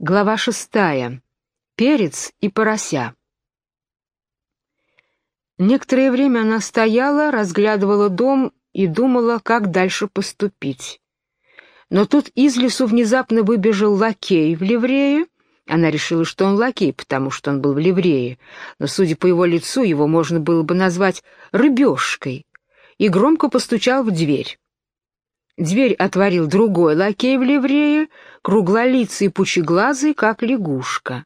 Глава шестая. Перец и порося. Некоторое время она стояла, разглядывала дом и думала, как дальше поступить. Но тут из лесу внезапно выбежал лакей в ливрее. Она решила, что он лакей, потому что он был в ливрее, но, судя по его лицу, его можно было бы назвать рыбешкой, и громко постучал в дверь. Дверь отворил другой лакей в ливрее, круглолицый и пучеглазый, как лягушка.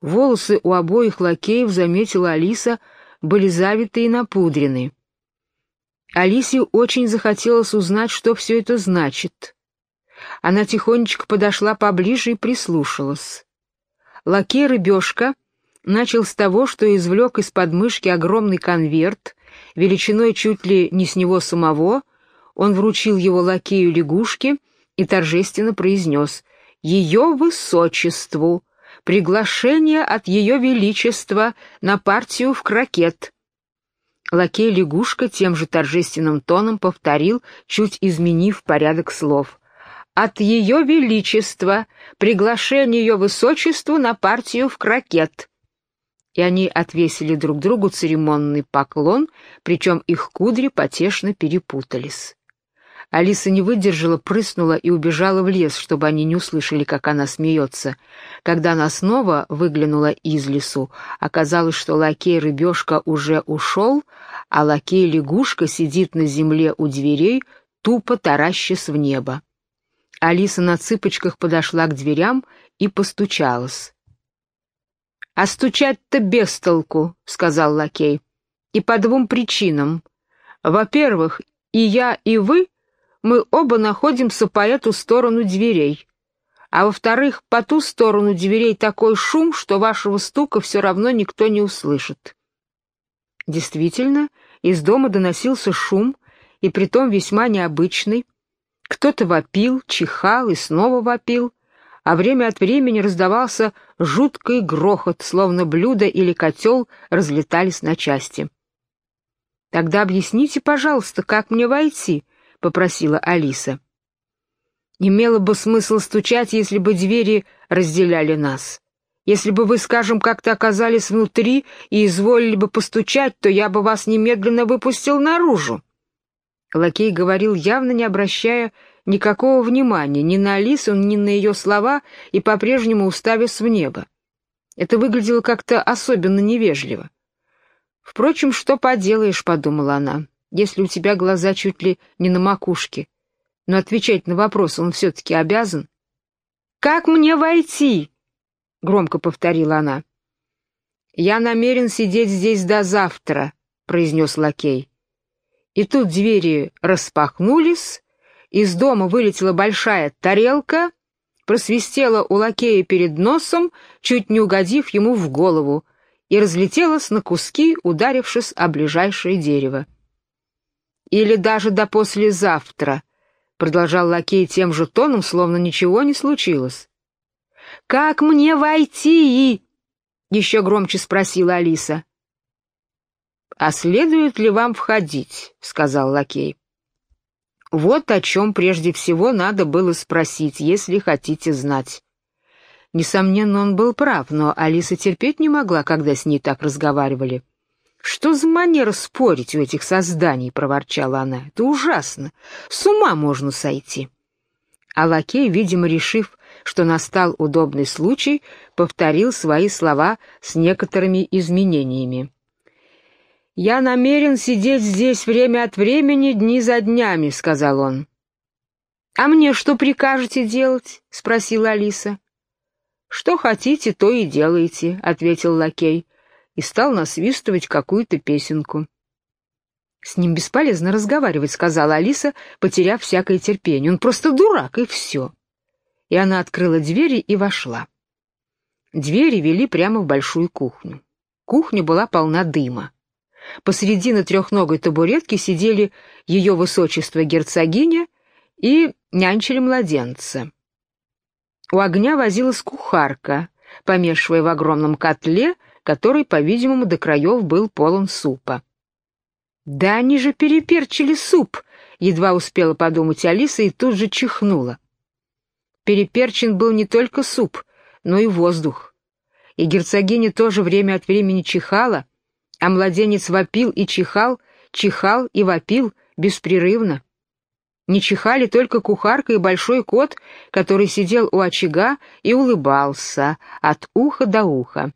Волосы у обоих лакеев, заметила Алиса, были завиты и напудрены. Алисе очень захотелось узнать, что все это значит. Она тихонечко подошла поближе и прислушалась. Лакей Рыбешка начал с того, что извлек из подмышки огромный конверт, величиной чуть ли не с него самого, он вручил его лакею лягушке и торжественно произнес «Ее высочеству! Приглашение от ее величества на партию в крокет!» Лакей лягушка тем же торжественным тоном повторил, чуть изменив порядок слов. «От ее величества! Приглашение ее высочеству на партию в крокет!» и они отвесили друг другу церемонный поклон, причем их кудри потешно перепутались. Алиса не выдержала, прыснула и убежала в лес, чтобы они не услышали, как она смеется. Когда она снова выглянула из лесу, оказалось, что лакей-рыбешка уже ушел, а лакей-лягушка сидит на земле у дверей, тупо таращась в небо. Алиса на цыпочках подошла к дверям и постучалась. «А стучать-то без толку», — сказал лакей, — «и по двум причинам. Во-первых, и я, и вы мы оба находимся по эту сторону дверей. А во-вторых, по ту сторону дверей такой шум, что вашего стука все равно никто не услышит. Действительно, из дома доносился шум, и притом весьма необычный. Кто-то вопил, чихал и снова вопил, а время от времени раздавался жуткий грохот, словно блюдо или котел разлетались на части. «Тогда объясните, пожалуйста, как мне войти?» Попросила Алиса. Имело бы смысл стучать, если бы двери разделяли нас. Если бы вы, скажем, как-то оказались внутри и изволили бы постучать, то я бы вас немедленно выпустил наружу. Лакей говорил, явно не обращая никакого внимания ни на Алису, ни на ее слова и по-прежнему уставясь в небо. Это выглядело как-то особенно невежливо. «Впрочем, что поделаешь», — подумала она если у тебя глаза чуть ли не на макушке. Но отвечать на вопрос он все-таки обязан. «Как мне войти?» — громко повторила она. «Я намерен сидеть здесь до завтра», — произнес лакей. И тут двери распахнулись, из дома вылетела большая тарелка, просвистела у лакея перед носом, чуть не угодив ему в голову, и разлетелась на куски, ударившись о ближайшее дерево. Или даже до послезавтра, — продолжал лакей тем же тоном, словно ничего не случилось. «Как мне войти?» — еще громче спросила Алиса. «А следует ли вам входить?» — сказал лакей. «Вот о чем прежде всего надо было спросить, если хотите знать». Несомненно, он был прав, но Алиса терпеть не могла, когда с ней так разговаривали. «Что за манера спорить у этих созданий?» — проворчала она. «Это ужасно. С ума можно сойти». А лакей, видимо, решив, что настал удобный случай, повторил свои слова с некоторыми изменениями. «Я намерен сидеть здесь время от времени, дни за днями», — сказал он. «А мне что прикажете делать?» — спросила Алиса. «Что хотите, то и делайте», — ответил лакей и стал насвистывать какую-то песенку. «С ним бесполезно разговаривать», — сказала Алиса, потеряв всякое терпение. «Он просто дурак, и все». И она открыла двери и вошла. Двери вели прямо в большую кухню. Кухня была полна дыма. Посредине трехногой табуретки сидели ее высочество герцогиня и нянчили младенца. У огня возилась кухарка, помешивая в огромном котле который, по-видимому, до краев был полон супа. «Да они же переперчили суп!» — едва успела подумать Алиса и тут же чихнула. Переперчен был не только суп, но и воздух. И герцогиня тоже время от времени чихала, а младенец вопил и чихал, чихал и вопил беспрерывно. Не чихали только кухарка и большой кот, который сидел у очага и улыбался от уха до уха.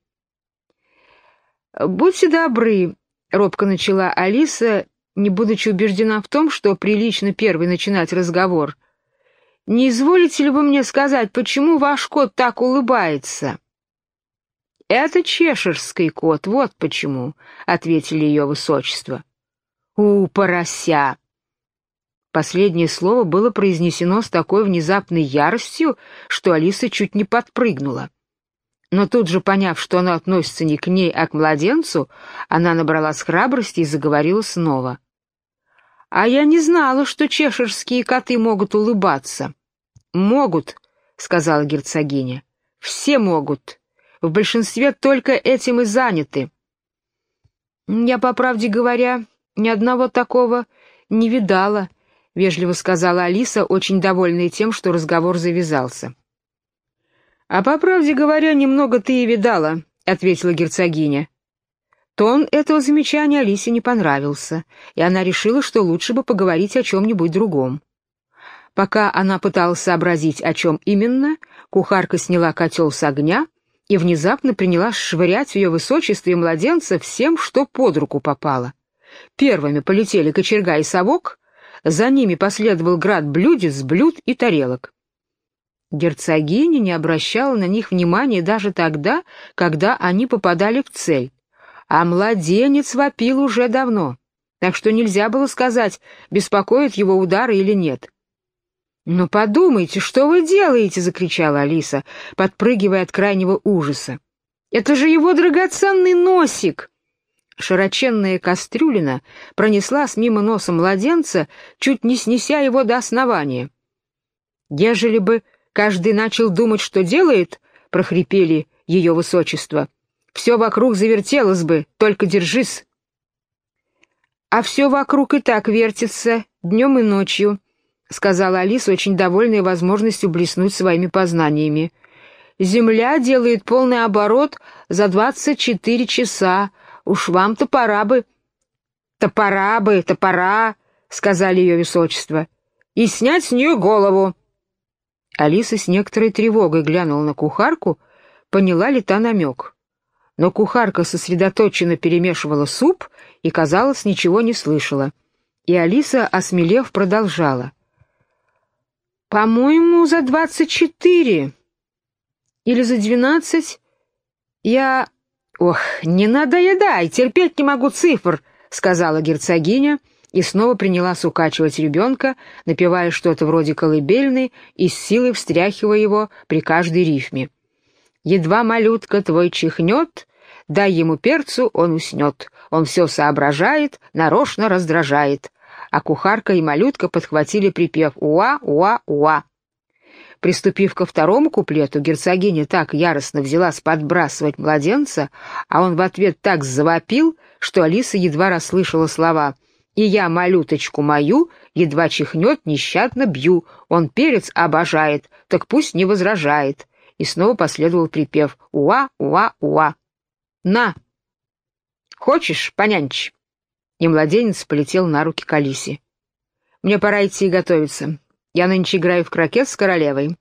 «Будьте добры», — робко начала Алиса, не будучи убеждена в том, что прилично первый начинать разговор. «Не изволите ли вы мне сказать, почему ваш кот так улыбается?» «Это чеширский кот, вот почему», — ответили ее высочество. «У, порося!» Последнее слово было произнесено с такой внезапной яростью, что Алиса чуть не подпрыгнула. Но тут же, поняв, что она относится не к ней, а к младенцу, она набралась храбрости и заговорила снова. «А я не знала, что чеширские коты могут улыбаться». «Могут», — сказала герцогиня. «Все могут. В большинстве только этим и заняты». «Я, по правде говоря, ни одного такого не видала», — вежливо сказала Алиса, очень довольная тем, что разговор завязался. «А по правде говоря, немного ты и видала», — ответила герцогиня. Тон этого замечания Алисе не понравился, и она решила, что лучше бы поговорить о чем-нибудь другом. Пока она пыталась сообразить, о чем именно, кухарка сняла котел с огня и внезапно принялась швырять в ее высочестве младенца всем, что под руку попало. Первыми полетели кочерга и совок, за ними последовал град блюдец, блюд и тарелок. Герцогиня не обращала на них внимания даже тогда, когда они попадали в цель. А младенец вопил уже давно, так что нельзя было сказать, беспокоит его удары или нет. «Но подумайте, что вы делаете!» — закричала Алиса, подпрыгивая от крайнего ужаса. «Это же его драгоценный носик!» Широченная кастрюлина пронеслась мимо носа младенца, чуть не снеся его до основания. Ежели бы Каждый начал думать, что делает, — прохрипели ее высочество. Все вокруг завертелось бы, только держись. А все вокруг и так вертится, днем и ночью, — сказала Алиса, очень довольная возможностью блеснуть своими познаниями. Земля делает полный оборот за двадцать четыре часа. Уж вам-то пора бы... — Топора бы, топора, — сказали ее высочество, — и снять с нее голову. Алиса с некоторой тревогой глянула на кухарку, поняла ли та намек. Но кухарка сосредоточенно перемешивала суп и, казалось, ничего не слышала. И Алиса, осмелев, продолжала. «По-моему, за двадцать четыре. Или за двенадцать. Я... Ох, не надоедай, терпеть не могу цифр», — сказала герцогиня, — и снова принялась укачивать ребенка, напевая что-то вроде колыбельной и с силой встряхивая его при каждой рифме. «Едва малютка твой чихнет, дай ему перцу, он уснет, он все соображает, нарочно раздражает». А кухарка и малютка подхватили припев «Уа, уа, уа». Приступив ко второму куплету, герцогиня так яростно взялась подбрасывать младенца, а он в ответ так завопил, что Алиса едва расслышала слова — и я малюточку мою, едва чихнет, нещадно бью. Он перец обожает, так пусть не возражает. И снова последовал припев «Уа, уа, уа». «На! Хочешь, понянчь?» И младенец полетел на руки к. «Мне пора идти и готовиться. Я нынче играю в крокет с королевой».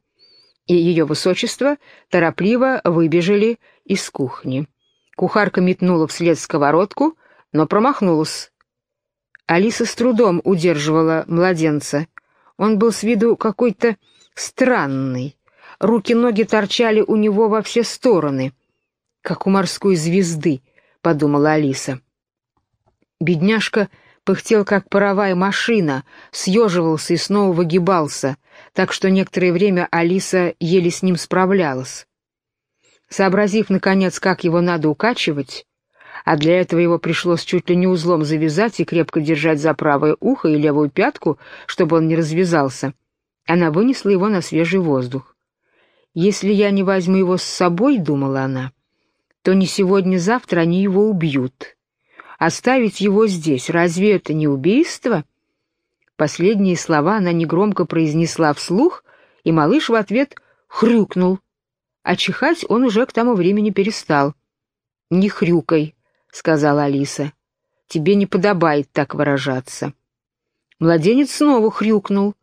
И ее высочество торопливо выбежали из кухни. Кухарка метнула вслед сковородку, но промахнулась Алиса с трудом удерживала младенца. Он был с виду какой-то странный. Руки-ноги торчали у него во все стороны, как у морской звезды, — подумала Алиса. Бедняжка пыхтел, как паровая машина, съеживался и снова выгибался, так что некоторое время Алиса еле с ним справлялась. Сообразив, наконец, как его надо укачивать, а для этого его пришлось чуть ли не узлом завязать и крепко держать за правое ухо и левую пятку, чтобы он не развязался. Она вынесла его на свежий воздух. «Если я не возьму его с собой, — думала она, — то не сегодня-завтра они его убьют. Оставить его здесь, разве это не убийство?» Последние слова она негромко произнесла вслух, и малыш в ответ хрюкнул, а чихать он уже к тому времени перестал. «Не хрюкай», — сказала Алиса. «Тебе не подобает так выражаться». Младенец снова хрюкнул,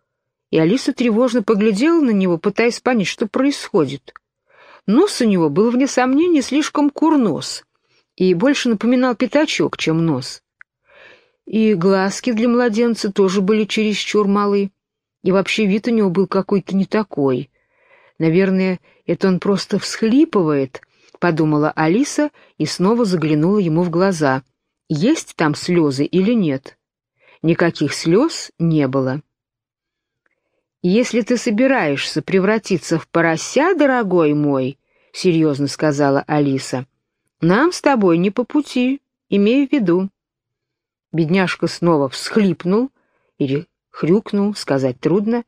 и Алиса тревожно поглядела на него, пытаясь понять, что происходит. Нос у него был, вне сомнения, слишком курнос и больше напоминал пятачок, чем нос. И глазки для младенца тоже были чересчур малы, и вообще вид у него был какой-то не такой. Наверное, это он просто всхлипывает, подумала Алиса и снова заглянула ему в глаза. Есть там слезы или нет? Никаких слез не было. «Если ты собираешься превратиться в порося, дорогой мой», — серьезно сказала Алиса, — «нам с тобой не по пути, имей в виду». Бедняжка снова всхлипнул или хрюкнул, сказать трудно,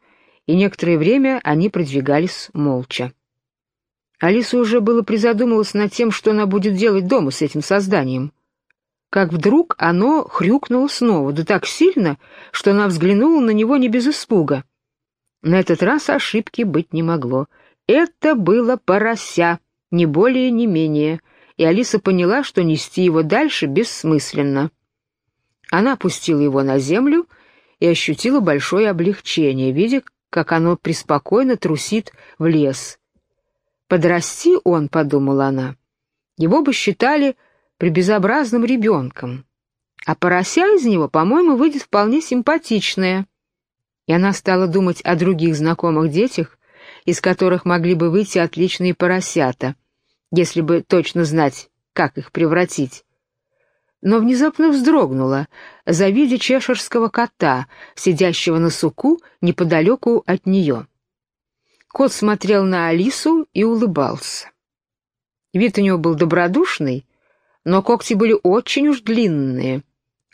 и некоторое время они продвигались молча. Алиса уже было призадумалась над тем, что она будет делать дома с этим созданием. Как вдруг оно хрюкнуло снова, да так сильно, что она взглянула на него не без испуга. На этот раз ошибки быть не могло. Это было порося, не более, не менее, и Алиса поняла, что нести его дальше бессмысленно. Она опустила его на землю и ощутила большое облегчение, видя, как оно преспокойно трусит в лес. «Подрасти он», — подумала она, — «его бы считали прибезобразным ребенком, а порося из него, по-моему, выйдет вполне симпатичная» и она стала думать о других знакомых детях, из которых могли бы выйти отличные поросята, если бы точно знать, как их превратить. Но внезапно вздрогнула, завидя чешерского кота, сидящего на суку неподалеку от нее. Кот смотрел на Алису и улыбался. Вид у него был добродушный, но когти были очень уж длинные,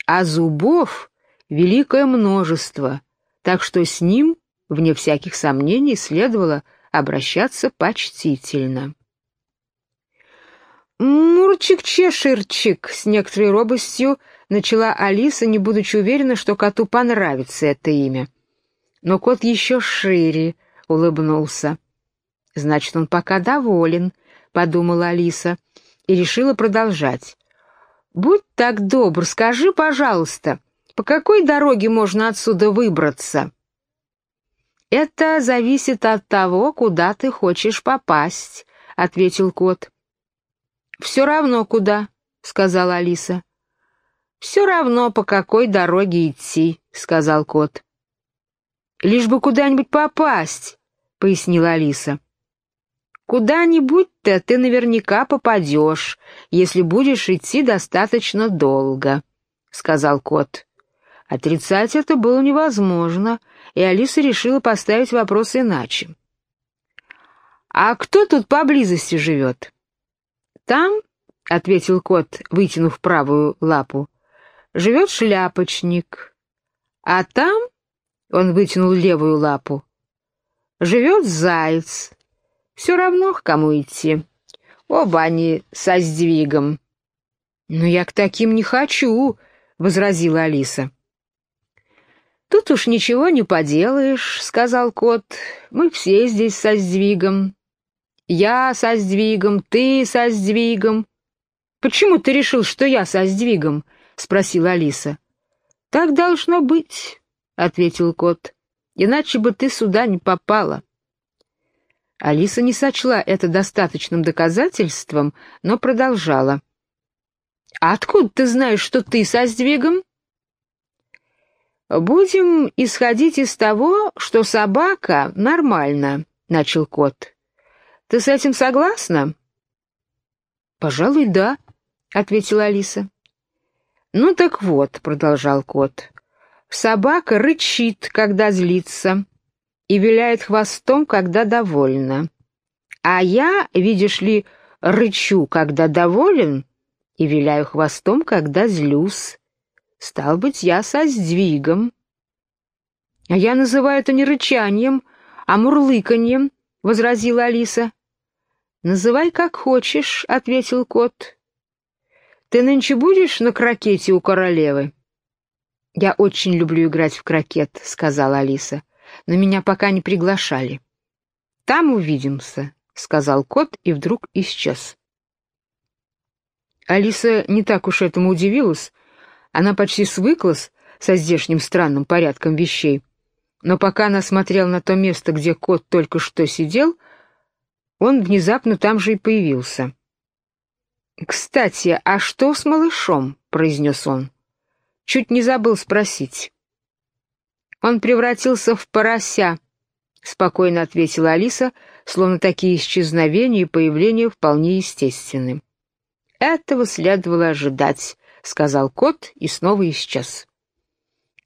а зубов великое множество — так что с ним, вне всяких сомнений, следовало обращаться почтительно. «Мурчик-чеширчик!» — с некоторой робостью начала Алиса, не будучи уверена, что коту понравится это имя. Но кот еще шире улыбнулся. «Значит, он пока доволен», — подумала Алиса, и решила продолжать. «Будь так добр, скажи, пожалуйста, по какой дороге можно отсюда выбраться? Это зависит от того, куда ты хочешь попасть, ответил кот. Все равно куда, сказала Алиса. Все равно, по какой дороге идти, сказал кот. Лишь бы куда-нибудь попасть, пояснила Алиса. Куда-нибудь-то ты наверняка попадешь, если будешь идти достаточно долго, сказал кот. Отрицать это было невозможно, и Алиса решила поставить вопрос иначе. «А кто тут поблизости живет?» «Там», — ответил кот, вытянув правую лапу, — «живет шляпочник. А там», — он вытянул левую лапу, — «живет заяц. Все равно к кому идти. Оба они со сдвигом». «Но я к таким не хочу», — возразила Алиса. «Тут уж ничего не поделаешь», — сказал кот. «Мы все здесь со сдвигом. Я со сдвигом, ты со сдвигом». «Почему ты решил, что я со сдвигом?» — спросила Алиса. «Так должно быть», — ответил кот. «Иначе бы ты сюда не попала». Алиса не сочла это достаточным доказательством, но продолжала. «А откуда ты знаешь, что ты со сдвигом?» «Будем исходить из того, что собака нормально», — начал кот. «Ты с этим согласна?» «Пожалуй, да», — ответила Алиса. «Ну так вот», — продолжал кот, — «собака рычит, когда злится, и виляет хвостом, когда довольна. А я, видишь ли, рычу, когда доволен, и виляю хвостом, когда злюсь. Стал быть, я со сдвигом. — А я называю это не рычанием, а мурлыканьем, — возразила Алиса. — Называй как хочешь, — ответил кот. — Ты нынче будешь на крокете у королевы? — Я очень люблю играть в крокет, — сказала Алиса, — но меня пока не приглашали. — Там увидимся, — сказал кот и вдруг исчез. Алиса не так уж этому удивилась. Она почти свыклась со здешним странным порядком вещей. Но пока она смотрела на то место, где кот только что сидел, он внезапно там же и появился. «Кстати, а что с малышом?» — произнес он. Чуть не забыл спросить. «Он превратился в порося», — спокойно ответила Алиса, словно такие исчезновения и появления вполне естественны. «Этого следовало ожидать», — сказал кот и снова исчез.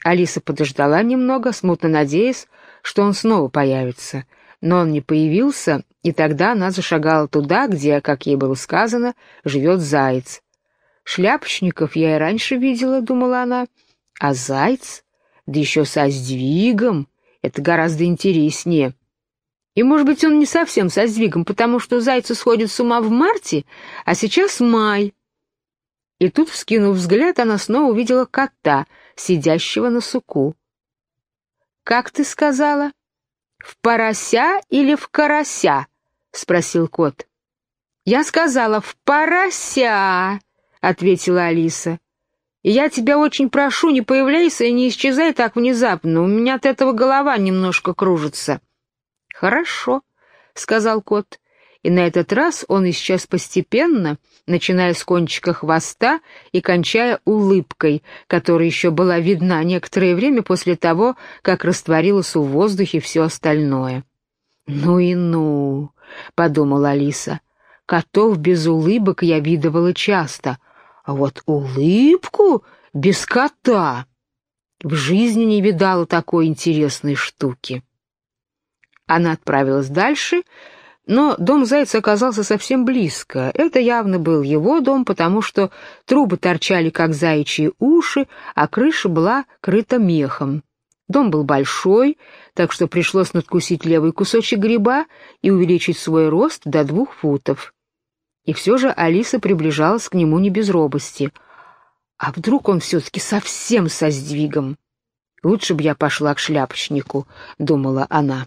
Алиса подождала немного, смутно надеясь, что он снова появится, но он не появился, и тогда она зашагала туда, где, как ей было сказано, живет заяц. «Шляпочников я и раньше видела», — думала она, — «а заяц? Да еще со сдвигом. Это гораздо интереснее». И, может быть, он не совсем со сдвигом, потому что зайцы сходят с ума в марте, а сейчас май. И тут, вскинув взгляд, она снова увидела кота, сидящего на суку. «Как ты сказала? В порося или в карася?» — спросил кот. «Я сказала, в порося!» — ответила Алиса. «И я тебя очень прошу, не появляйся и не исчезай так внезапно, у меня от этого голова немножко кружится». «Хорошо», — сказал кот, и на этот раз он исчез постепенно, начиная с кончика хвоста и кончая улыбкой, которая еще была видна некоторое время после того, как растворилось в воздухе все остальное. «Ну и ну», — подумала Алиса, — «котов без улыбок я видывала часто, а вот улыбку без кота...» В жизни не видала такой интересной штуки. Она отправилась дальше, но дом Зайца оказался совсем близко. Это явно был его дом, потому что трубы торчали, как заячьи уши, а крыша была крыта мехом. Дом был большой, так что пришлось надкусить левый кусочек гриба и увеличить свой рост до двух футов. И все же Алиса приближалась к нему не без робости. А вдруг он все-таки совсем со сдвигом? Лучше бы я пошла к шляпочнику, — думала она.